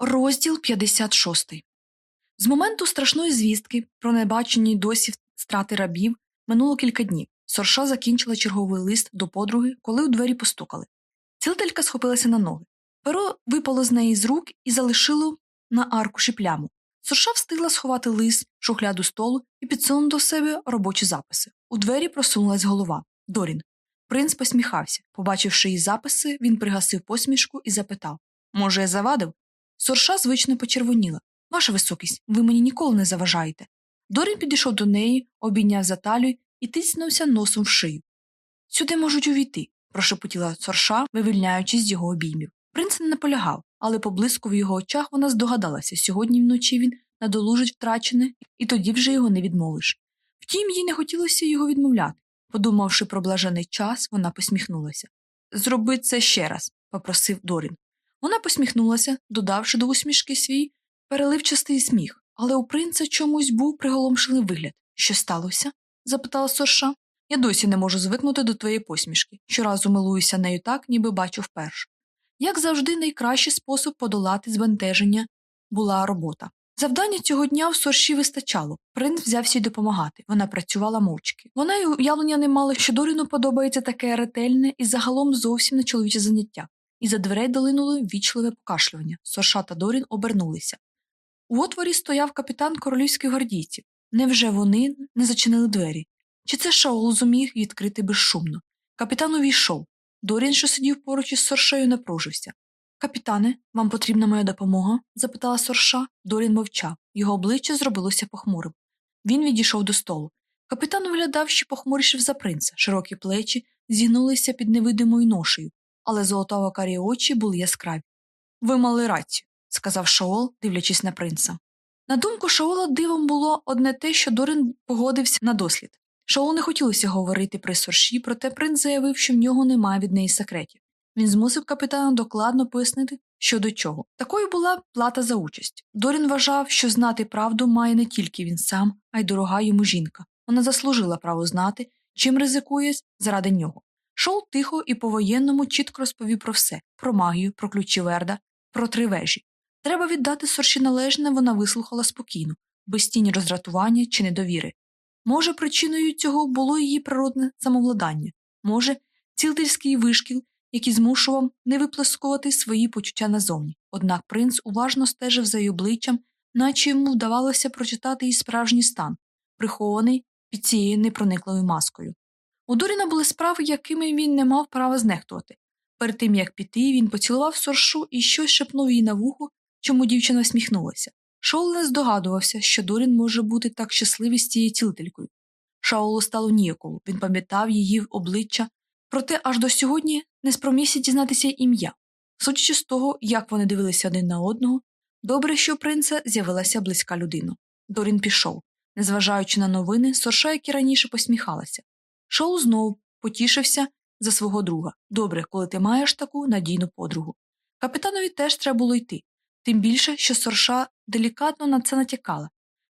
Розділ 56 З моменту страшної звістки про небачені досі страти рабів минуло кілька днів. Сорша закінчила черговий лист до подруги, коли у двері постукали. Цілителька схопилася на ноги. Перо випало з неї з рук і залишило на аркуші пляму. Сорша встигла сховати лист, шухляду столу і підсунути до себе робочі записи. У двері просунулась голова. Дорін. Принц посміхався. Побачивши її записи, він пригасив посмішку і запитав Може, я завадив? Сорша звично почервоніла. Ваша високість, ви мені ніколи не заважаєте. Дорін підійшов до неї, обійняв за талію і тиснувся носом в шию. Сюди можуть увійти, прошепотіла сорша, вивільняючись з його обіймів. Принц не наполягав, але по в його очах вона здогадалася сьогодні вночі він надолужить втрачене, і тоді вже його не відмовиш. Втім, їй не хотілося його відмовляти. Подумавши про блажений час, вона посміхнулася. Зроби це ще раз, попросив Дорін. Вона посміхнулася, додавши до усмішки свій переливчастий сміх, але у принца чомусь був приголомшений вигляд. Що сталося? запитала сорша. Я досі не можу звикнути до твоєї посмішки. Щоразу милуюся нею так, ніби бачу вперше. Як завжди, найкращий спосіб подолати збентеження була робота. Завдання цього дня в сорші вистачало. Принц взявся й допомагати. Вона працювала мовчки. Вона й уявлення не мала, що Доріну подобається таке ретельне і загалом зовсім не чоловіче заняття. І за дверей долинуло ввічливе покашлювання. Сорша та Дорін обернулися. У отворі стояв капітан королівських гвардійців. Невже вони не зачинили двері? Чи це Шаол зуміг відкрити безшумно? Капітан увійшов. Дорін, що сидів поруч із соршею, напружився. Капітане, вам потрібна моя допомога? запитала сорша. Дорін мовчав. Його обличчя зробилося похмурим. Він відійшов до столу. Капітан виглядав, що похмурішив за принца, широкі плечі зігнулися під невидимою ношею, але золотово карі очі були яскраві. Ви мали рацію, сказав Шаол, дивлячись на принца. На думку Шаола дивом було одне те, що Дорин погодився на дослід. Шаолу не хотілося говорити при сорші, проте принц заявив, що в нього немає від неї секретів. Він змусив капітана докладно пояснити, що до чого. Такою була плата за участь. Дорін вважав, що знати правду має не тільки він сам, а й дорога йому жінка. Вона заслужила право знати, чим ризикує заради нього. Шоу тихо і по-воєнному чітко розповів про все про магію, про ключі Верда, про три вежі. Треба віддати сорші належне, вона вислухала спокійно, без тіні роздратування чи недовіри. Може, причиною цього було її природне самовладання, може, цілительський вишкіл, який змушував не виплескувати свої почуття назовні. Однак принц уважно стежив за її обличчям, наче йому вдавалося прочитати її справжній стан, прихований під цією непроникливою маскою. У Доріна були справи, якими він не мав права знехтувати. Перед тим як піти, він поцілував соршу і щось шепнув їй на вухо, чому дівчина всміхнулася. Шаул не здогадувався, що Дорін може бути так щасливий з цією цілителькою. Шаулу стало ніяково, він пам'ятав її обличчя, проте аж до сьогодні не спромігся дізнатися ім'я. Судячи з того, як вони дивилися один на одного, добре, що у принца з'явилася близька людина. Дорін пішов. Незважаючи на новини, сорша, як і раніше посміхалася. Шоу знову потішився за свого друга. Добре, коли ти маєш таку надійну подругу. Капітанові теж треба було йти, тим більше, що сорша делікатно на це натякала,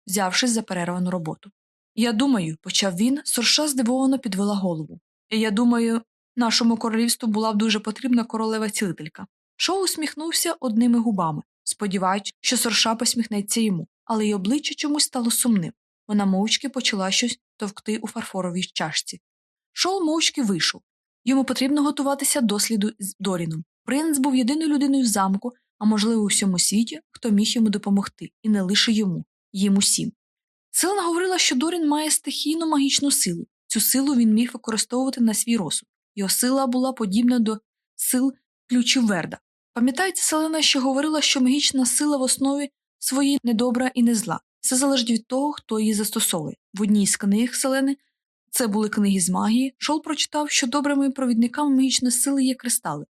взявшись за перервану роботу. Я думаю, почав він, сорша здивовано підвела голову. Я думаю, нашому королівству була б дуже потрібна королева цілителька. Шоу усміхнувся одними губами, сподіваючись, що сорша посміхнеться йому, але й обличчя чомусь стало сумним. Вона мовчки почала щось товкти у фарфоровій чашці. Шоу мовчки вийшов. Йому потрібно готуватися до сліду з Доріном. Принц був єдиною людиною в замку, а можливо, у всьому світі, хто міг йому допомогти, і не лише йому, їм усім. Селена говорила, що Дорін має стихійну магічну силу. Цю силу він міг використовувати на свій розсуд. Його сила була подібна до сил ключів Верда. Пам'ятається Селена, що говорила, що магічна сила в основі своїй недобра і не зла. Все залежить від того, хто її застосовує. В одній з книг Селени це були книги з магії. Шол прочитав, що добрими провідниками магічної сили є кристали.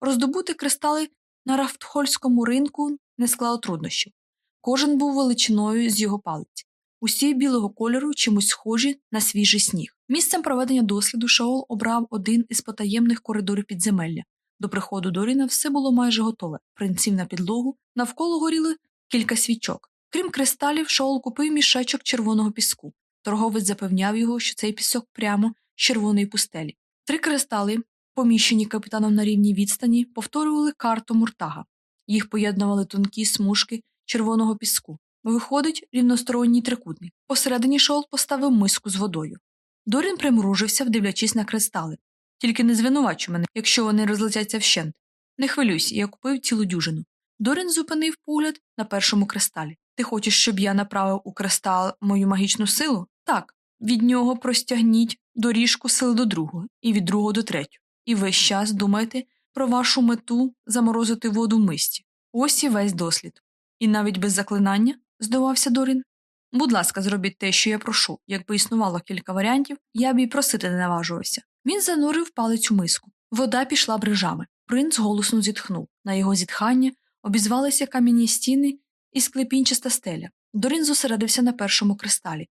Роздобути кристали на рафтхольському ринку не склало труднощів. Кожен був величиною з його палиць. Усі білого кольору чимось схожі на свіжий сніг. Місцем проведення досліду Шаол обрав один із потаємних коридорів підземелля. До приходу Доріна все було майже готове. Принців на підлогу, навколо горіли кілька свічок. Крім кристалів, Шаол купив мішечок червоного піску. Торговець запевняв його, що цей пісок прямо з червоної пустелі. Три кристали, поміщені капітаном на рівній відстані, повторювали карту Муртага. Їх поєднували тонкі смужки червоного піску. Виходить рівносторонній трикутник. Посередині Шоул поставив миску з водою. Дорін примружився, вдивлячись на кристали. Тільки не звинувачу мене, якщо вони розлетяться вщент. Не хвилюйся, я купив цілу дюжину. Дорін зупинив погляд на першому кристалі. Ти хочеш, щоб я направив у кристал мою магічну силу? Так. Від нього простягніть доріжку сили до другого, і від другого до третього. І весь час думайте про вашу мету заморозити воду в мисті. Ось і весь дослід. І навіть без заклинання, здавався Дорін. Будь ласка, зробіть те, що я прошу. Якби існувало кілька варіантів, я б і просити не наважувався. Він занурив палець у миску. Вода пішла брижами. Принц голосно зітхнув. На його зітхання обізвалися кам'яні стіни і склепінчаста стеля. Дорін зосередився на першому кристалі,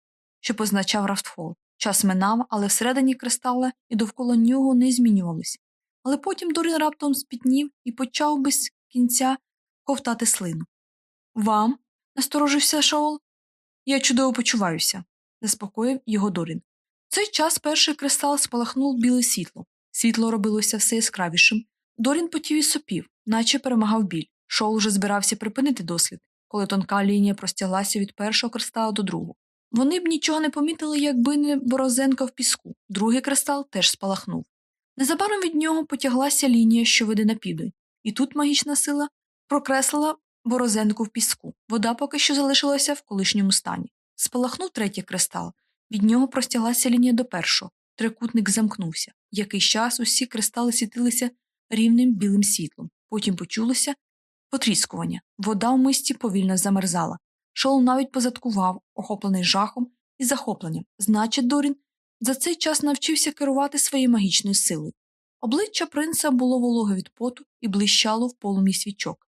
що позначав Рафтфол. Час минав, але всередині кристала і довкола нього не змінювалось. Але потім Дорін раптом спітнів і почав без кінця ковтати слину. Вам? насторожився Шоул. Я чудово почуваюся, заспокоїв його Дорін. В цей час перший кристал спалахнув біле світло. Світло робилося все яскравішим. Дорін потів і сопів, наче перемагав біль. Шоул вже збирався припинити дослід, коли тонка лінія простяглася від першого кристалу до другого. Вони б нічого не помітили, якби не борозенка в піску. Другий кристал теж спалахнув. Незабаром від нього потяглася лінія, що веде на південь, і тут магічна сила прокреслила борозенку в піску. Вода поки що залишилася в колишньому стані. Спалахнув третій кристал. Від нього простяглася лінія до першого. Трикутник замкнувся. Якийсь час усі кристали світилися рівним білим світлом. Потім почулося потріскування. Вода в мисті повільно замерзала. Шоу навіть позадкував, охоплений жахом і захопленням. Значить, Дорін за цей час навчився керувати своєю магічною силою. Обличчя принца було вологе від поту і блищало в полумі свічок.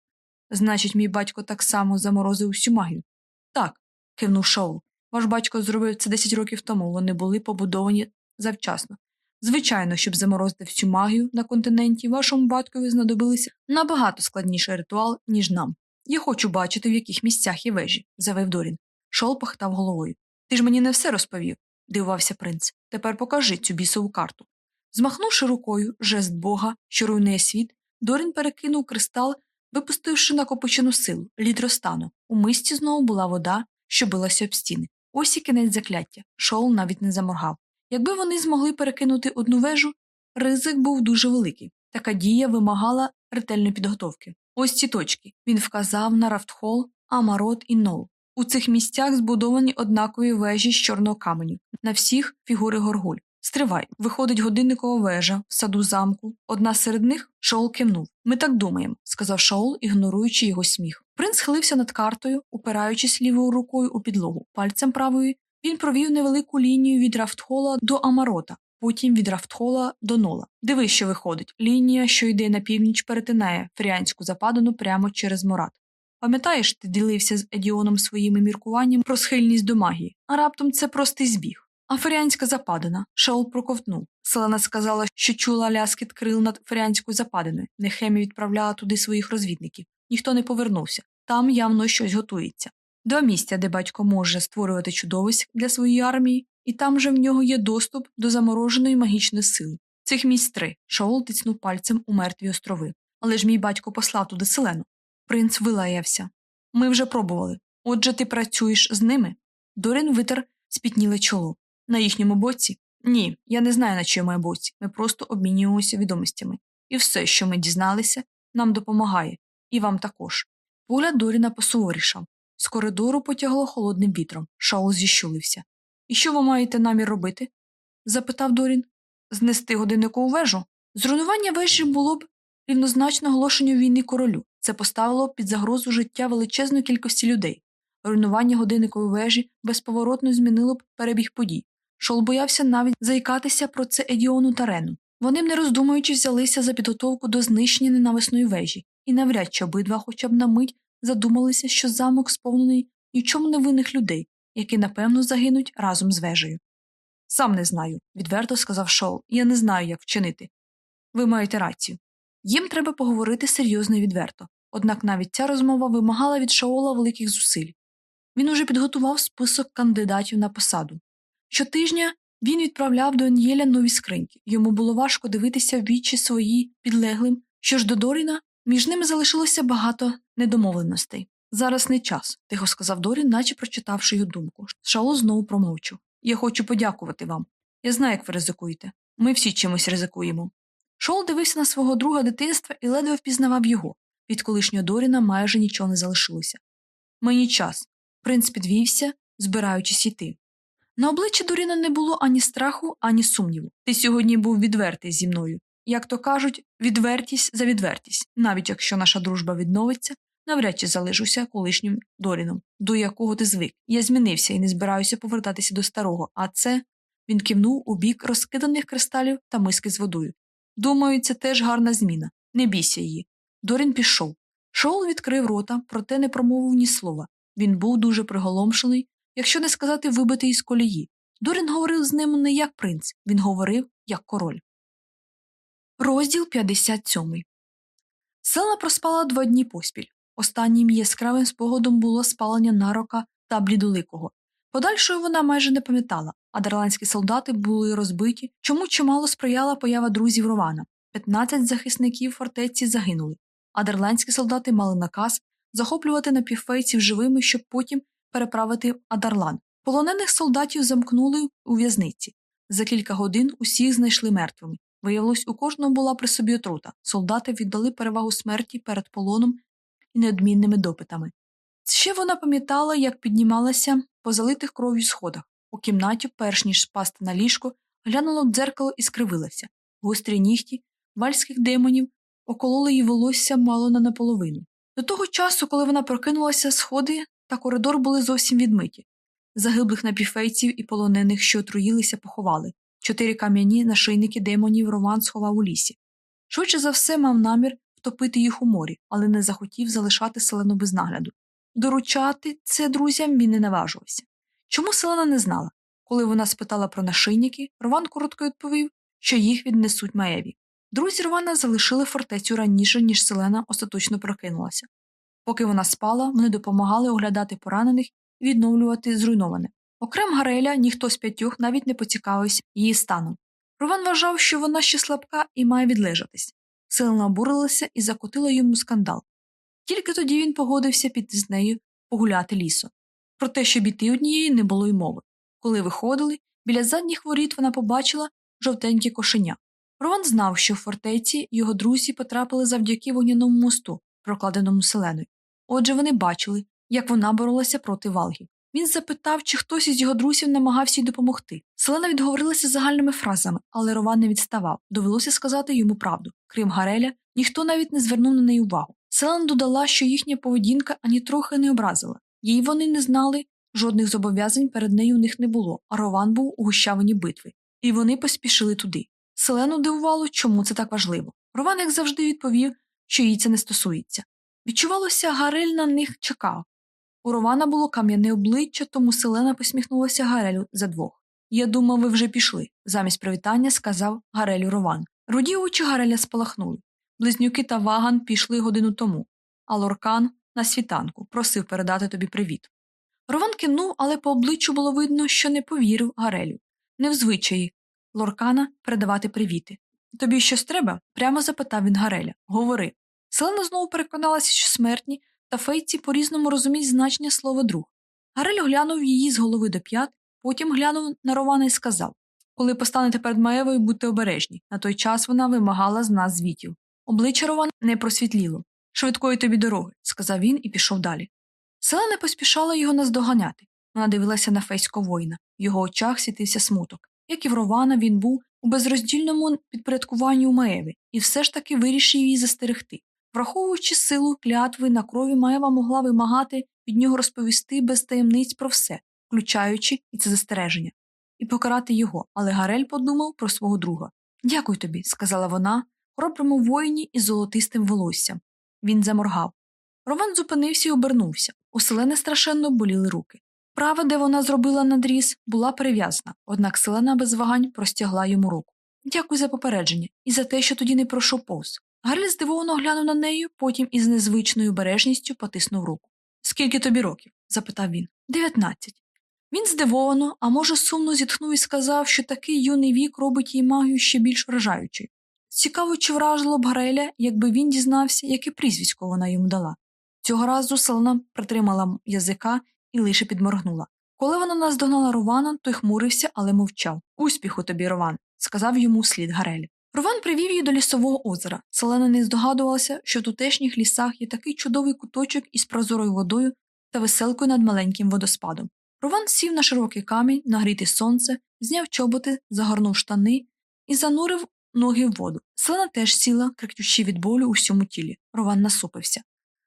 Значить, мій батько так само заморозив усю магію. Так, кивнув Шоу. Ваш батько зробив це 10 років тому, вони були побудовані завчасно. Звичайно, щоб заморозити всю магію на континенті, вашому батькові знадобилися набагато складніший ритуал, ніж нам. Я хочу бачити, в яких місцях є вежі, завив Дорін. Шол похитав головою. Ти ж мені не все розповів, дивувався принц. Тепер покажи цю бісову карту. Змахнувши рукою жест бога, що руйнує світ, Дорін перекинув кристал, випустивши накопичену силу, лід розтану. У мисті знову була вода, що билася об стіни. Ось і кінець закляття. Шоул навіть не заморгав. Якби вони змогли перекинути одну вежу, ризик був дуже великий. Така дія вимагала ретельної підготовки. Ось ці точки. Він вказав на Рафтхол, Амарот і Нол. У цих місцях збудовані однакові вежі з чорного каменю, на всіх фігури горгуль. Стривай, виходить годинникова вежа в саду замку. Одна серед них Шоул кивнув. Ми так думаємо, сказав Шоул, ігноруючи його сміх. Принц схилився над картою, упираючись лівою рукою у підлогу. Пальцем правої він провів невелику лінію від Рафтхола до Амарота, потім від Рафтхола до Нола. Дивись, що виходить. Лінія, що йде на північ, перетинає фріанську западину прямо через Морат. Пам'ятаєш, ти ділився з Едіоном своїми міркуваннями про схильність до магії, а раптом це простий збіг. Аферіанська западина. Шаул проковтнув. Селена сказала, що чула ляскіт крил над Феріанською западиною. Нехемі відправляла туди своїх розвідників. Ніхто не повернувся. Там явно щось готується. Два місця, де батько може створювати чудовиськ для своєї армії, і там же в нього є доступ до замороженої магічної сили. Цих місць три. Шаул тицнув пальцем у мертві острови. Але ж мій батько послав туди селену. Принц вилаявся. Ми вже пробували. Отже, ти працюєш з ними? Дорін витер спітніле чоло. На їхньому боці? Ні, я не знаю, на чиєму боці. Ми просто обмінюємося відомостями. І все, що ми дізналися, нам допомагає, і вам також. Погляд Доріна посуворішав. З коридору потягло холодним вітром. Шаул зіщулився. І що ви маєте намір робити? запитав Дорін. Знести годинникову вежу? Зруйнування вежі було б рівнозначно оголошенню війни королю. Це поставило під загрозу життя величезної кількості людей. Руйнування годинникової вежі безповоротно змінило б перебіг подій. Шол боявся навіть заїкатися про це Едіону та Рену. Вони не роздумуючи взялися за підготовку до знищення ненависної вежі, і навряд чи обидва хоча б на мить задумалися, що замок сповнений нічому невинних людей, які напевно загинуть разом з вежею. Сам не знаю, відверто сказав Шоу, я не знаю, як вчинити. Ви маєте рацію. Їм треба поговорити серйозно і відверто, однак навіть ця розмова вимагала від Шаола великих зусиль. Він уже підготував список кандидатів на посаду. Щотижня він відправляв до Ен'єля нові скриньки. Йому було важко дивитися в вічі свої підлеглим. Що ж до Доріна, Між ними залишилося багато недомовленостей. Зараз не час, тихо сказав Дорін, наче прочитавши його думку. Шаол знову промовчав. Я хочу подякувати вам. Я знаю, як ви ризикуєте. Ми всі чимось ризикуємо. Шоул дивився на свого друга дитинства і ледве впізнавав його. Від колишнього Доріна майже нічого не залишилося. Мені час. Принц підвівся, збираючись йти. На обличчі Доріна не було ані страху, ані сумніву. Ти сьогодні був відвертий зі мною. Як то кажуть, відвертість за відвертість, навіть якщо наша дружба відновиться, навряд чи залишуся колишнім Доріном, до якого ти звик. Я змінився і не збираюся повертатися до старого, а це він кивнув у бік розкиданих кристалів та миски з водою. Думаю, це теж гарна зміна. Не бійся її. Дорін пішов. Шоул відкрив рота, проте не промовив ні слова. Він був дуже приголомшений, якщо не сказати вибитий із колії. Дорін говорив з ним не як принц, він говорив як король. Розділ 57 Селена проспала два дні поспіль. Останнім яскравим спогадом було спалення нарока та блідоликого. Подальшою вона майже не пам'ятала, а дарландські солдати були розбиті, чому чимало сприяла поява друзів Рована. 15 захисників фортеці загинули, а дарландські солдати мали наказ захоплювати напівфейців живими, щоб потім переправити Адарлан. Полонених солдатів замкнули у в'язниці. За кілька годин усіх знайшли мертвими. Виявилось, у кожного була при собі отрута. Солдати віддали перевагу смерті перед полоном і неодмінними допитами. Ще вона пам'ятала, як піднімалася по залитих кров'ю сходах. У кімнаті, перш ніж спасти на ліжко, глянула в дзеркало і скривилася. Гострі нігті вальських демонів окололи її волосся мало не наполовину. До того часу, коли вона прокинулася, сходи та коридор були зовсім відмиті. Загиблих напівфейців і полонених, що отруїлися, поховали. Чотири кам'яні нашийники демонів Роман сховав у лісі. Швидше за все мав намір втопити їх у морі, але не захотів залишати селену без нагляду. Доручати це друзям він не наважувався. Чому селена не знала? Коли вона спитала про нашийники, Рован коротко відповів, що їх віднесуть Маеві. Друзі Рована залишили фортецю раніше, ніж селена остаточно прокинулася. Поки вона спала, вони допомагали оглядати поранених і відновлювати зруйноване. Окрем Гареля, ніхто з п'ятьох навіть не поцікавився її станом. Рован вважав, що вона ще слабка і має відлежатись. Селена обурилася і закотила йому скандал. Тільки тоді він погодився піти з нею погуляти лісом. Про те, щоб іти однієї, не було й мови. Коли виходили, біля задніх воріт вона побачила жовтеньке кошеня. Рован знав, що в фортеці його друзі потрапили завдяки вогняному мосту, прокладеному селеною. Отже, вони бачили, як вона боролася проти валгів. Він запитав, чи хтось із його друзів намагався їй допомогти. Селена відговорилася загальними фразами, але Рован не відставав. Довелося сказати йому правду. Крім Гареля, ніхто навіть не звернув на неї увагу. Селена додала, що їхня поведінка ані трохи не образила. Їй вони не знали, жодних зобов'язань перед нею у них не було, а Рован був у гущавині битви, і вони поспішили туди. Селену дивувало, чому це так важливо. Рован, як завжди, відповів, що їй це не стосується. Відчувалося, Гарель на них чекав. У Рована було кам'яне обличчя, тому Селена посміхнулася Гарелю за двох. Я думав, ви вже пішли, замість привітання сказав Гарелю Рован. Руді очі Гареля спалахнули. Близнюки та ваган пішли годину тому, а Лоркан на світанку просив передати тобі привіт. Рован кивнув, але по обличчю було видно, що не повірив Гарелю. Не в звичаї Лоркана передавати привіти. Тобі щось треба? прямо запитав він Гареля. Говори. Селена знову переконалася, що смертні та фейці по різному розуміють значення слова друг. Гарель оглянув її з голови до п'ят, потім глянув на Рована і сказав Коли постанете перед Маєвою, будьте обережні. На той час вона вимагала з нас звітів. Обличчя Рована не просвітліло. Швидкої тобі дороги, сказав він і пішов далі. Села не поспішала його наздоганяти. Вона дивилася на фейського воїна. В його очах світився смуток. Як і в Рована, він був у безроздільному підпорядкуванні у Маєві і все ж таки вирішив її застерегти. Враховуючи силу клятви на крові, Маєва могла вимагати від нього розповісти без таємниць про все, включаючи і це застереження, і покарати його, але Гарель подумав про свого друга. Дякую тобі, сказала вона, хороброму воїні із золотистим волоссям. Він заморгав. Рован зупинився і обернувся. У селени страшенно боліли руки. Права, де вона зробила надріз, була перев'язана, однак селена без вагань простягла йому руку. Дякую за попередження і за те, що тоді не пройшов повз. Гарлі здивовано глянув на неї, потім із незвичною бережністю потиснув руку. Скільки тобі років? запитав він. Дев'ятнадцять. Він здивовано, а може, сумно зітхнув і сказав, що такий юний вік робить її магію ще більш вражаючою. Цікаво, чи вражило б Гареля, якби він дізнався, яке прізвисько вона йому дала. Цього разу Селена притримала язика і лише підморгнула. Коли вона наздогнала Рована, той хмурився, але мовчав. Успіху тобі, Рован, сказав йому вслід Гарель. Рован привів її до лісового озера. Селена не здогадувалася, що в тутешніх лісах є такий чудовий куточок із прозорою водою та веселкою над маленьким водоспадом. Рован сів на широкий камінь, нагріти сонце, зняв чоботи, загорнув штани і занурив ноги в воду. Селена теж сіла, крикнучи від болю у всьому тілі. Рован насупився.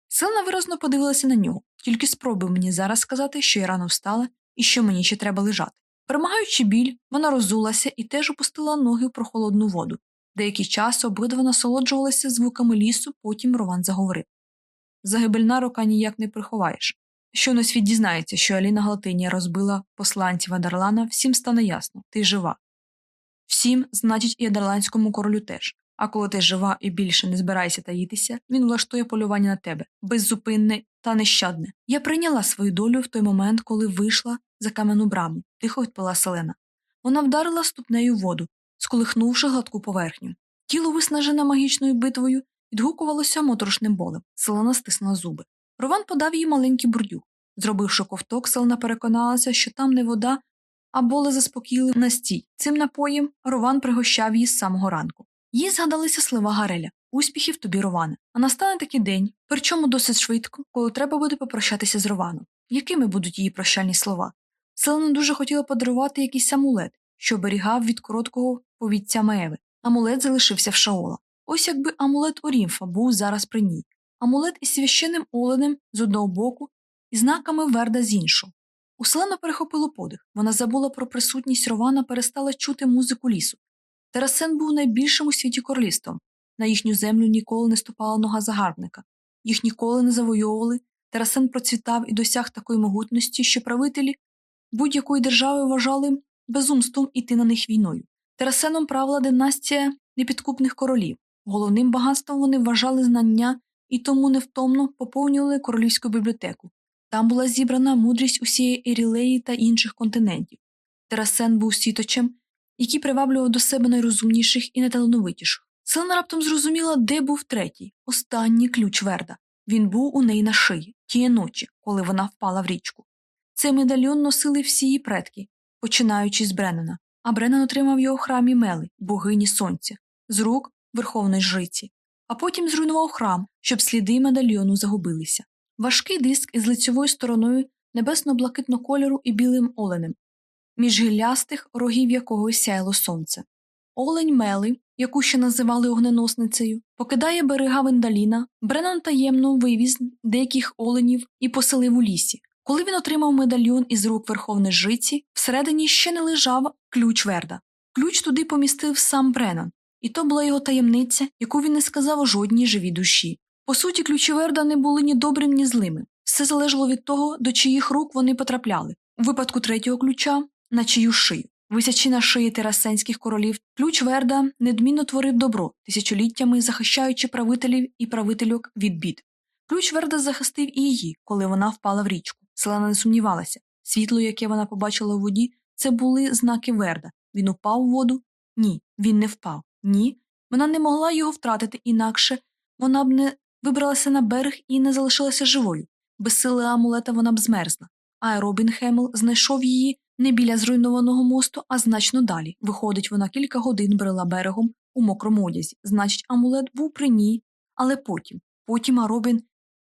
Селена виразно подивилася на нього. Тільки спробуй мені зараз сказати, що я рано встала і що мені ще треба лежати. Перемагаючи біль, вона розулася і теж опустила ноги в прохолодну воду. Деякий час обидва насолоджувалися звуками лісу, потім Рован заговорив. Загибельна рука ніяк не приховаєш. Щойно світ дізнається, що Аліна Галатинія розбила посланців Адарлана, всім стане ясно ти жива. Всім, значить, і адерландському королю теж. А коли ти жива і більше не збираєшся таїтися, він влаштує полювання на тебе, беззупинне та нещадне. Я прийняла свою долю в той момент, коли вийшла за кам'яну браму, тихо відпила селена. Вона вдарила ступнею воду, сколихнувши гладку поверхню. Тіло, виснажене магічною битвою, відгукувалося моторошним болем. Селена стиснула зуби. Рован подав їй маленький бурдюк. Зробивши ковток, селена переконалася, що там не вода, а боле заспокійли настій. Цим напоєм Рован пригощав її з самого ранку. Їй згадалися слова Гареля успіхів тобі, Роване. А настане такий день, причому досить швидко, коли треба буде попрощатися з Рованом. Якими будуть її прощальні слова? Селена дуже хотіла подарувати якийсь амулет, що оберігав від короткого повіття Мееви. Амулет залишився в Шаола. Ось якби амулет Орімфа був зараз при ній. Амулет із священним оленем з одного боку і знаками Верда з іншого. У Селена перехопило подих. Вона забула про присутність Рована, перестала чути музику лісу. Терасен був найбільшим у світі королівством. На їхню землю ніколи не ступала нога загарбника. Їх ніколи не завойовували. Терасен процвітав і досяг такої могутності, що правителі будь-якої держави вважали безумством іти на них війною. Терасеном правила династія непідкупних королів. Головним багатством вони вважали знання і тому невтомно поповнювали королівську бібліотеку. Там була зібрана мудрість усієї Ерілеї та інших континентів. Терасен був світочем, який приваблював до себе найрозумніших і найталановитіших. Селена раптом зрозуміла, де був третій, останній ключ Верда. Він був у неї на шиї, тієї ночі, коли вона впала в річку. Цей медальйон носили всі її предки, починаючи з Бреннена, а Бреннен отримав його в храмі Мели, богині сонця, з рук верховної жриці, а потім зруйнував храм, щоб сліди медальйону загубилися. Важкий диск із лицьовою стороною небесно-блакитного кольору і білим оленем, між гіллястих рогів якого сяяло сонце. Олень Мели, яку ще називали огненосницею, покидає берега Вендаліна, Бреннан таємно вивіз деяких оленів і поселив у лісі. Коли він отримав медальйон із рук верховної жриці, всередині ще не лежав ключ Верда. Ключ туди помістив сам Бреннан, і то була його таємниця, яку він не сказав жодній живій душі. По суті, ключі Верда не були ні добрим, ні злими. Все залежало від того, до чиїх рук вони потрапляли. У випадку третього ключа на чию шию. Висячи на шиї терасенських королів, ключ Верда недмінно творив добро, тисячоліттями захищаючи правителів і правительок від бід. Ключ Верда захистив і її, коли вона впала в річку. Селена не сумнівалася. Світло, яке вона побачила у воді, це були знаки Верда. Він упав у воду? Ні, він не впав. Ні. Вона не могла його втратити інакше вона б не вибралася на берег і не залишилася живою. Без сили амулета вона б змерзла. А Робін Хемел знайшов її не біля зруйнованого мосту, а значно далі. Виходить, вона кілька годин брела берегом у мокрому одязі. Значить, амулет був при ній, але потім. Потім Аробін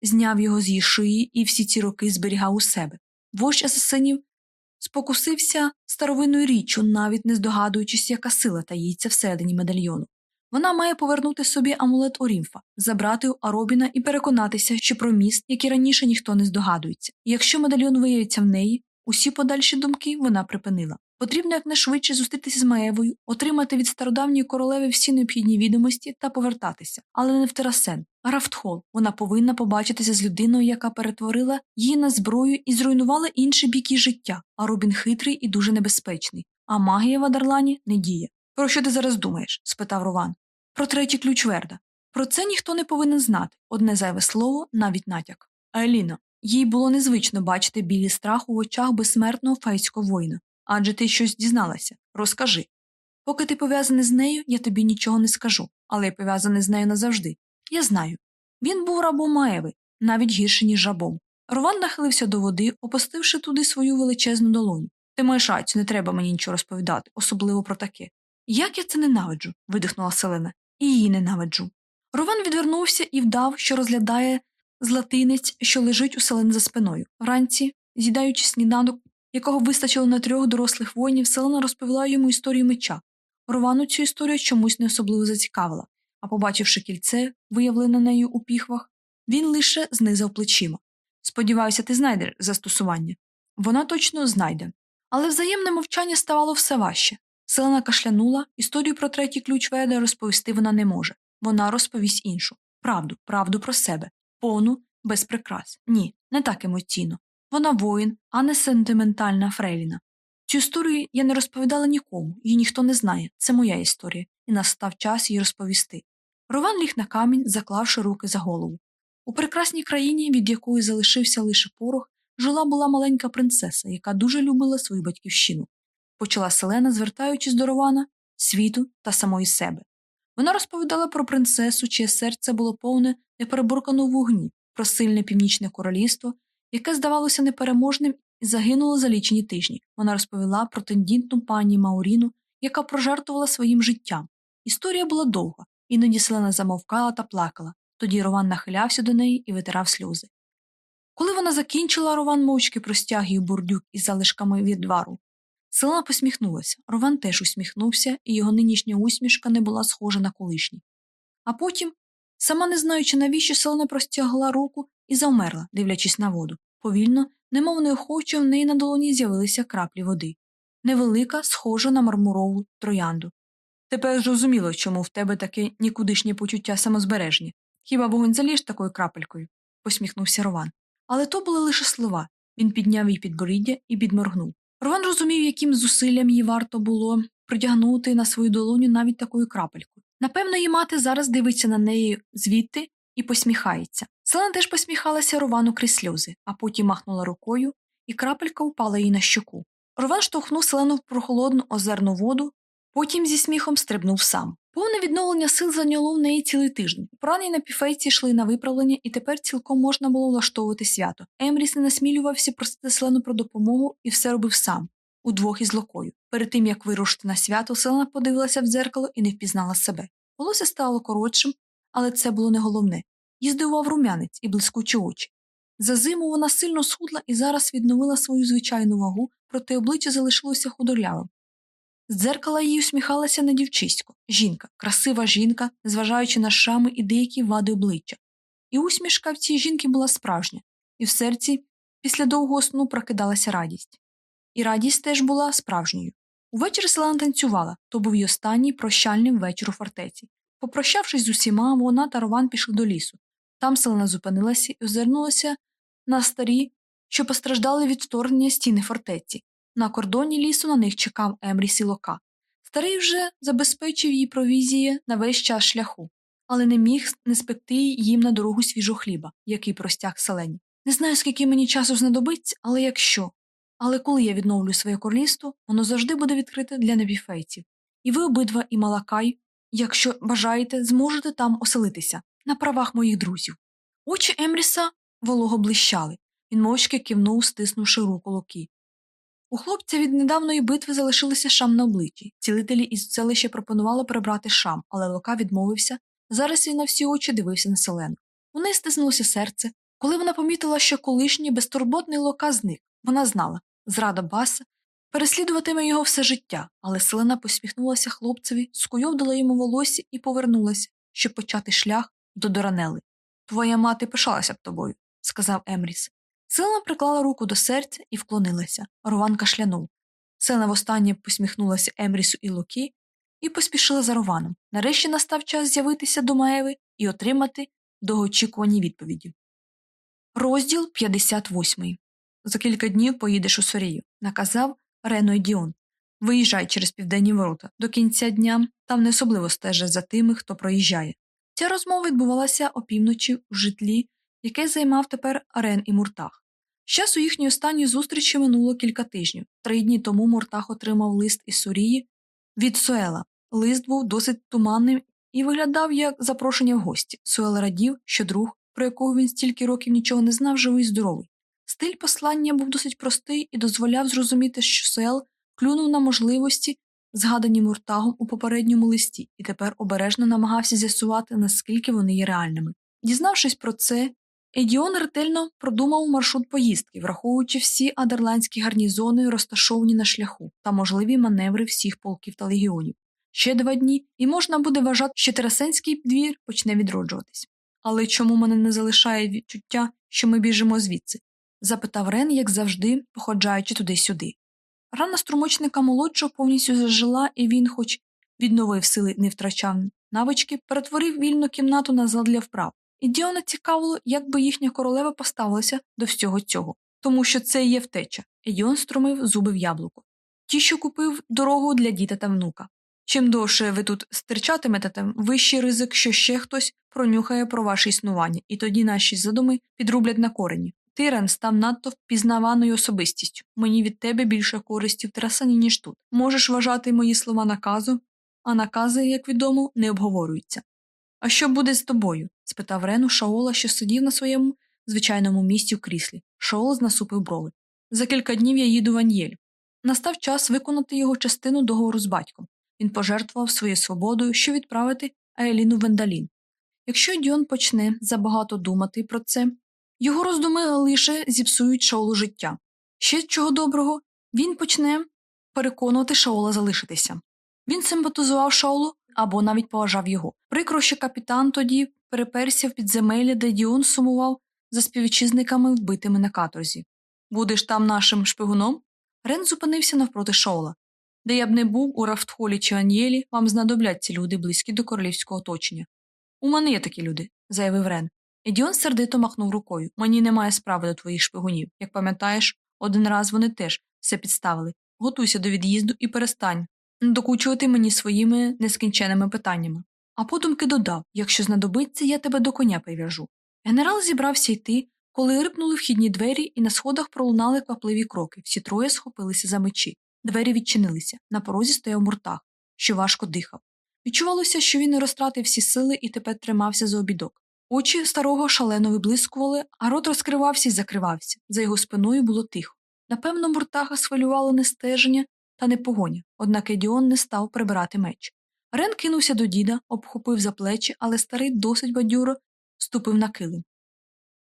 зняв його з її шиї і всі ці роки зберігав у себе. Вождь асасинів спокусився старовинною річчю, навіть не здогадуючись, яка сила таїться всередині медальйону. Вона має повернути собі амулет Орімфа, забрати у Аробіна і переконатися, що про міст, який раніше ніхто не здогадується. Якщо медальйон виявиться в неї, усі подальші думки вона припинила. Потрібно якнайшвидше зустрітися з Маєвою, отримати від стародавньої королеви всі необхідні відомості та повертатися, але не в Терасен, Рафтхол. Вона повинна побачитися з людиною, яка перетворила її на зброю і зруйнувала інші біки життя. А Робін хитрий і дуже небезпечний. А магія в Адарлані не діє. Про що ти зараз думаєш? спитав Рован. Про третій ключ Верда. Про це ніхто не повинен знати одне зайве слово, навіть натяк. Еліна, їй було незвично бачити білі страх у очах безсмертного фейського воїна. Адже ти щось дізналася. Розкажи. Поки ти пов'язаний з нею, я тобі нічого не скажу. але й пов'язаний з нею назавжди. Я знаю. Він був рабом Маеви, навіть гірше, ніж рабом. Рован нахилився до води, опустивши туди свою величезну долоню. Ти маєш рацію, не треба мені нічого розповідати, особливо про таке. Як я це ненавиджу, видихнула Селена, і її ненавиджу. Рован відвернувся і вдав, що розглядає златинець, що лежить у селени за спиною. Вранці, з'їдаючи сніданок, якого вистачило на трьох дорослих воїнів, селена розповіла йому історію меча. Ровану цю історію чомусь не особливо зацікавила, а побачивши кільце, виявлене нею у піхвах, він лише знизав плечима. Сподіваюся, ти знайдеш застосування. Вона точно знайде. Але взаємне мовчання ставало все важче. Селена кашлянула, історію про третій ключ веда розповісти вона не може. Вона розповість іншу правду, правду про себе, повну, без прикрас. Ні, не так емоційно. Вона воїн, а не сентиментальна Фрейліна. Цю історію я не розповідала нікому, її ніхто не знає. Це моя історія, і настав час її розповісти. Рован ліг на камінь, заклавши руки за голову. У прекрасній країні, від якої залишився лише порох, жила була маленька принцеса, яка дуже любила свою батьківщину. Почала Селена, звертаючись до Рована, світу та самої себе. Вона розповідала про принцесу, чиє серце було повне непереборкано вогні, про сильне північне королівство, яке здавалося непереможним і загинуло за лічені тижні. Вона розповіла про тендітну пані Мауріну, яка прожертвувала своїм життям. Історія була довга, іноді Селена замовкала та плакала. Тоді Рован нахилявся до неї і витирав сльози. Коли вона закінчила, Рован мовчки простяг її бурдюк із залишками відвару. Селена посміхнулася. Рован теж усміхнувся, і його нинішня усмішка не була схожа на колишній. А потім, сама не знаючи, навіщо Селена простягла руку і завмерла, дивлячись на воду. Повільно, немов неохоче, в неї на долоні з'явилися краплі води. Невелика, схожа на мармурову троянду. Тепер зрозуміло, чому в тебе таке нікудишнє почуття самозбереження. Хіба вогонь заліж такою крапелькою? посміхнувся Рован. Але то були лише слова. Він підняв її підборіддя і підморгнув. Рован розумів, яким зусиллям їй варто було притягнути на свою долоню навіть такою крапелькою. Напевно, її мати зараз дивиться на неї звідти і посміхається. Селена теж посміхалася Ровану крізь сльози, а потім махнула рукою, і крапелька впала їй на щоку. Рован штовхнув селену в прохолодну озерну воду, потім зі сміхом стрибнув сам. Повне відновлення сил зайняло в неї цілий тиждень. Поранені на піфейці йшли на виправлення, і тепер цілком можна було влаштовувати свято. Емріс не насмілювався просити селену про допомогу і все робив сам, удвох із локою. Перед тим як вирушити на свято, селена подивилася в дзеркало і не впізнала себе. Волосся стало коротшим, але це було не головне. Її здивував рум'янець і блискучі очі. За зиму вона сильно схудла і зараз відновила свою звичайну вагу, проте обличчя залишилося худорлявим. З дзеркала їй усміхалася на дівчисько, жінка, красива жінка, незважаючи на шрами і деякі вади обличчя. І усмішка в цій жінки була справжня, і в серці після довгого сну прокидалася радість. І радість теж була справжньою. Увечері Селена танцювала, то був й останній прощальний вечір у фортеці. Попрощавшись з усіма, вона та Рован пішли до лісу. Там Селена зупинилася і озирнулася на старі, що постраждали від вторгнення стіни фортеці. На кордоні лісу на них чекав Емріс і Лока. Старий вже забезпечив їй провізії на весь час шляху, але не міг не спекти їм на дорогу свіжого хліба, який простяг селені. Не знаю, скільки мені часу знадобиться, але якщо. Але коли я відновлю своє королівство, воно завжди буде відкрите для небіфейців. І ви обидва і Малакай, якщо бажаєте, зможете там оселитися на правах моїх друзів. Очі Емріса волого блищали. Він мовчки кивнув, стиснувши руку Локі. У хлопця від недавньої битви залишилися шам на обличчі. Цілителі із селища пропонували прибрати шам, але Лука відмовився. Зараз він на всі очі дивився на селену. У неї стиснулося серце. Коли вона помітила, що колишній безтурботний Лука зник, вона знала зрада баса переслідуватиме його все життя, але селена посміхнулася хлопцеві, скуйовдила йому волосся і повернулася, щоб почати шлях до Доранели. Твоя мати пишалася б тобою, сказав Емріс. Селена приклала руку до серця і вклонилася. Рован кашлянув. Селена востаннє посміхнулася Емрісу і Лукі і поспішила за Рованом. Нарешті настав час з'явитися до Маеви і отримати довгоочікувані відповіді. Розділ 58 За кілька днів поїдеш у Сорію, наказав Рено Діон. Виїжджай через південні ворота. До кінця дня там не особливо стежать за тими, хто проїжджає. Ця розмова відбувалася опівночі в житлі яке займав тепер Арен і Муртах. З часу їхньої останньої зустрічі минуло кілька тижнів. Три дні тому Муртах отримав лист із Сурії від Суела. Лист був досить туманним і виглядав як запрошення в гості. Суел радів, що друг, про якого він стільки років нічого не знав, живий і здоровий. Стиль послання був досить простий і дозволяв зрозуміти, що Суел клюнув на можливості, згадані Муртагом у попередньому листі, і тепер обережно намагався з'ясувати, наскільки вони є реальними. Дізнавшись про це, Едіон ретельно продумав маршрут поїздки, враховуючи всі адерландські гарнізони, розташовані на шляху, та можливі маневри всіх полків та легіонів. Ще два дні, і можна буде вважати, що Терасенський двір почне відроджуватись. Але чому мене не залишає відчуття, що ми біжимо звідси? запитав Рен, як завжди, походжаючи туди-сюди. Рана струмочника молодшого повністю зажила, і він, хоч відновив сили, не втрачав навички, перетворив вільну кімнату на зал для вправ. І Діона цікавило, як би їхня королева поставилася до всього цього, тому що це є втеча. Едіон струмив зуби в яблуко. Ті, що купив дорогу для діта та внука. Чим довше ви тут стирчатиметете, вищий ризик, що ще хтось пронюхає про ваше існування, і тоді наші задуми підрублять на корені. Тирен став надто впізнаваною особистістю. Мені від тебе більше користі в Терасані, ніж тут. Можеш вважати мої слова наказу, а накази, як відомо, не обговорюються. А що буде з тобою? Спитав Рену Шаола, що сидів на своєму звичайному місці в кріслі. Шаол знасупив брови. За кілька днів я їду в Ан'єль. Настав час виконати його частину договору з батьком. Він пожертвував своєю свободою, щоб відправити Аеліну Вендалін. Якщо Діон почне забагато думати про це, його роздуми лише зіпсують Шаолу життя. Ще чого доброго, він почне переконувати Шаола залишитися. Він симпатизував Шаолу або навіть поважав його. Прикро, що капітан тоді переперся в підземелля, де Діон сумував за співвітчизниками, вбитими на каторзі. Будеш там нашим шпигуном? Рен зупинився навпроти Шоула. Де я б не був у Рафтхолі чи Ан'єлі, вам знадобляться люди, близькі до королівського оточення. У мене є такі люди, заявив Рен. Едіон сердито махнув рукою. Мені немає справи до твоїх шпигунів. Як пам'ятаєш, один раз вони теж все підставили. Готуйся до від'їзду і перестань докучувати мені своїми нескінченими питаннями. А подумки додав якщо знадобиться, я тебе до коня прив'яжу. Генерал зібрався йти, коли рипнули вхідні двері, і на сходах пролунали квапливі кроки. Всі троє схопилися за мечі. Двері відчинилися. На порозі стояв муртах, що важко дихав. Відчувалося, що він не розтратив всі сили і тепер тримався за обідок. Очі старого шалено виблискували, а рот розкривався і закривався. За його спиною було тихо. Напевно, муртаха схвилювало не стеження та не погоня, однак Едіон не став прибирати меч. Рен кинувся до діда, обхопив за плечі, але старий досить бадюро ступив на килим.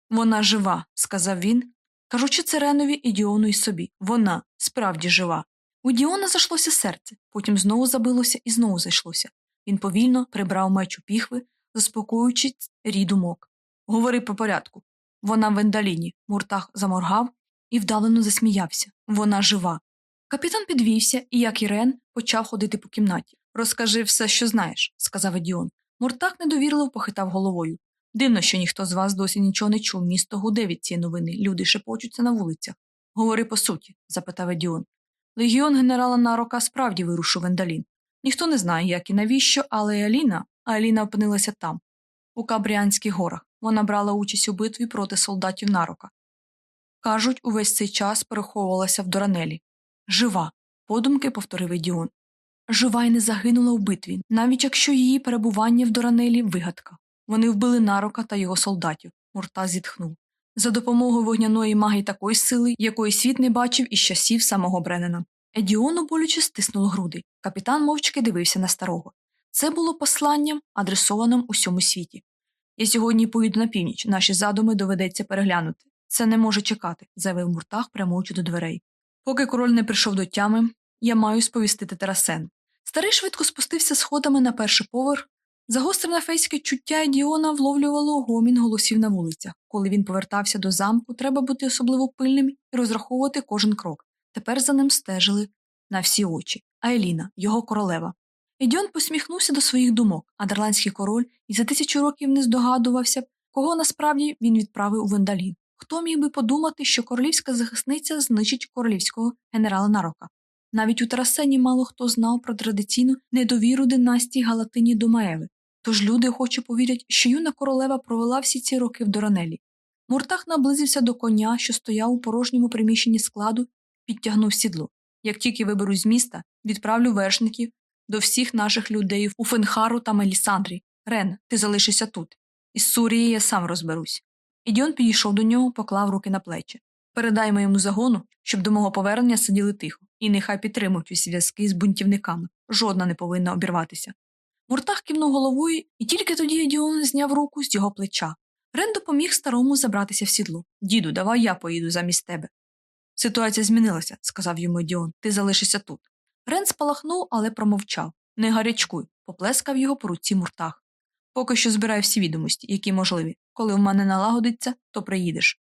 Вона жива, сказав він, кажучи це Ренові і Діону і собі. Вона справді жива. У Діона зайшлося серце, потім знову забилося і знову зайшлося. Він повільно прибрав меч у піхви, заспокоюючи рій думок. Говори по порядку. Вона в Вендаліні. Муртах заморгав і вдалено засміявся. Вона жива. Капітан підвівся і, як і Рен, почав ходити по кімнаті. Розкажи все, що знаєш, сказав Едіон. Муртак недовірливо похитав головою. Дивно, що ніхто з вас досі нічого не чув. Місто гуде від цієї новини. Люди шепочуться на вулицях. Говори по суті, запитав Едіон. Легіон генерала Нарока справді вирушив Вендалін. Ніхто не знає, як і навіщо, але Аліна, Аліна опинилася там, у Кабріанських горах. Вона брала участь у битві проти солдатів Нарока. Кажуть, увесь цей час переховувалася в Доранелі. Жива, подумки повторив Едіон. Жива й не загинула у битві, навіть якщо її перебування в Доранелі вигадка. Вони вбили нарока та його солдатів. Мурта зітхнув. За допомогою вогняної магії такої сили, якої світ не бачив із часів самого Бренена. Едіону болюче стиснуло груди. Капітан мовчки дивився на старого. Це було посланням, адресованим усьому світі. Я сьогодні поїду на північ, наші задуми доведеться переглянути. Це не може чекати, заявив Муртах, прямуючи до дверей. Поки король не прийшов до тями, я маю сповістити Тарасен. Старий швидко спустився сходами на перший поверх. Загострене фейське чуття Діона вловлювало гомін голосів на вулицях. Коли він повертався до замку, треба бути особливо пильним і розраховувати кожен крок. Тепер за ним стежили на всі очі. А Еліна, його королева. Едіон посміхнувся до своїх думок, а дарландський король і за тисячу років не здогадувався, кого насправді він відправив у Вендалін. Хто міг би подумати, що королівська захисниця знищить королівського генерала Нарока? Навіть у Тарасені мало хто знав про традиційну недовіру династії Галатині до Маеви, тож люди охоче повірять, що юна королева провела всі ці роки в Доранелі. Муртах наблизився до коня, що стояв у порожньому приміщенні складу, підтягнув сідло. Як тільки виберу з міста, відправлю вершників до всіх наших людей у Фенхару та Мелісандрі. Рен, ти залишишся тут. Із Сурією я сам розберусь. Ідіон підійшов до нього, поклав руки на плечі. Передай моєму загону, щоб до мого повернення сиділи тихо, і нехай підтримують усі зв'язки з бунтівниками. Жодна не повинна обірватися. Муртах кивнув головою, і тільки тоді Едіон зняв руку з його плеча. Рен допоміг старому забратися в сідло. Діду, давай я поїду замість тебе. Ситуація змінилася, сказав йому Едіон. Ти залишишся тут. Рен спалахнув, але промовчав. Не гарячкуй, поплескав його по руці Муртах. Поки що збирай всі відомості, які можливі. Коли в мене налагодиться, то приїдеш.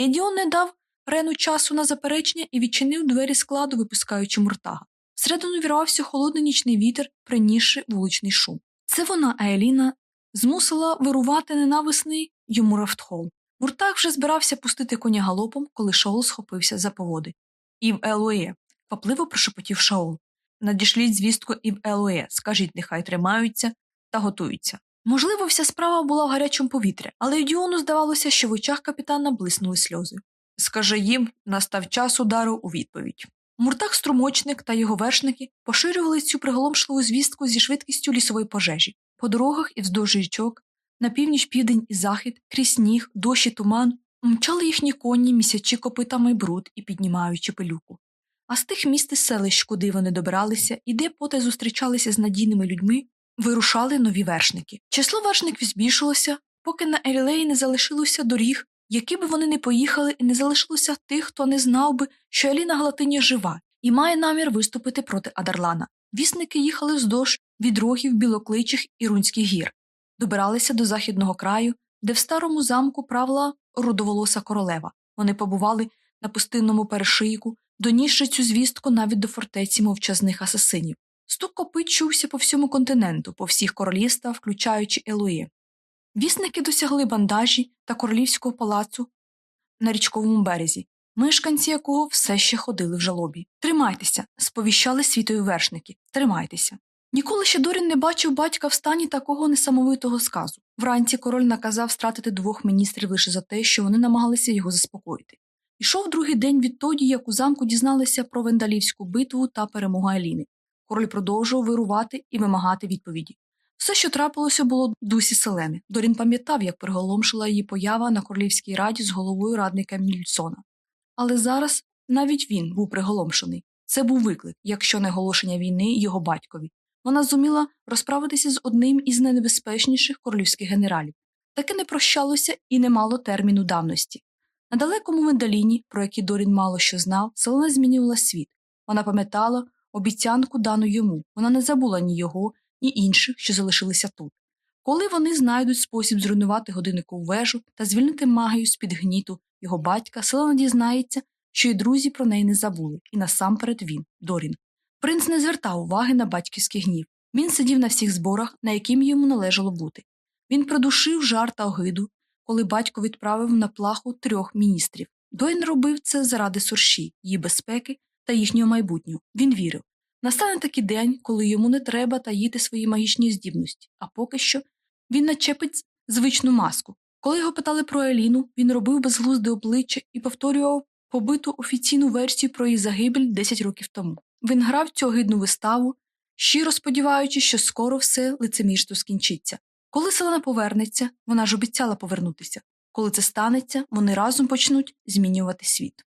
Едіон не дав Рену часу на заперечення і відчинив двері складу, випускаючи Муртага. Всередину вірвався холодний нічний вітер, принісши вуличний шум. Це вона, Аеліна, змусила вирувати ненависний йому рафтхол. Муртаг вже збирався пустити коня галопом, коли Шаол схопився за поводи. Ів Елує, папливо прошепотів Шаол. Надішліть звістку Ів Елує, скажіть, нехай тримаються та готуються. Можливо, вся справа була в гарячому повітрі, але Діону здавалося, що в очах капітана блиснули сльози. Скаже їм, настав час удару у відповідь. Муртак струмочник та його вершники поширювали цю приголомшливу звістку зі швидкістю лісової пожежі. По дорогах і вздовж річок, на північ, південь і захід, крізь сніг, дощ і туман, мчали їхні коні, місячі копитами бруд і піднімаючи пилюку. А з тих міст і селищ, куди вони добиралися, і де потай зустрічалися з надійними людьми, вирушали нові вершники. Число вершників збільшилося, поки на Елілеї не залишилося доріг, які би вони не поїхали, і не залишилося тих, хто не знав би, що Еліна Галатиня жива і має намір виступити проти Адарлана. Вісники їхали вздовж від рогів білокличих і рунських гір, добиралися до західного краю, де в старому замку правила рудоволоса королева. Вони побували на пустинному перешийку, донісши цю звістку навіть до фортеці мовчазних асасинів. Стук копит чувся по всьому континенту, по всіх королівствах, включаючи Елує. Вісники досягли бандажі та королівського палацу на річковому березі, мешканці якого все ще ходили в жалобі. Тримайтеся, сповіщали світові вершники. Тримайтеся. Ніколи ще Дорін не бачив батька в стані такого несамовитого сказу. Вранці король наказав стратити двох міністрів лише за те, що вони намагалися його заспокоїти. Ішов другий день відтоді, як у замку дізналися про вендалівську битву та перемогу Аліни. Король продовжував вирувати і вимагати відповіді. Все, що трапилося, було дусі Селени. Дорін пам'ятав, як приголомшила її поява на королівській раді з головою радника Мільсона. Але зараз навіть він був приголомшений. Це був виклик, якщо не оголошення війни його батькові. Вона зуміла розправитися з одним із найнебезпечніших королівських генералів. Таке не прощалося і не мало терміну давності. На далекому медаліні, про який Дорін мало що знав, Селена змінювала світ. Вона пам'ятала обіцянку дану йому. Вона не забула ні його, ні інших, що залишилися тут. Коли вони знайдуть спосіб зруйнувати годинникову вежу та звільнити магію з під гніту його батька, Селена дізнається, що й друзі про неї не забули, і насамперед він, Дорін. Принц не звертав уваги на батьківський гнів. Він сидів на всіх зборах, на яким йому належало бути. Він придушив жар та огиду, коли батько відправив на плаху трьох міністрів. Дорін робив це заради сорші, її безпеки та їхнього майбутнього. Він вірив. Настане такий день, коли йому не треба таїти свої магічні здібності, а поки що він начепить звичну маску. Коли його питали про Еліну, він робив безглузде обличчя і повторював побиту офіційну версію про її загибель 10 років тому. Він грав цю огидну виставу, щиро сподіваючись, що скоро все лицемірство скінчиться. Коли Селена повернеться, вона ж обіцяла повернутися. Коли це станеться, вони разом почнуть змінювати світ.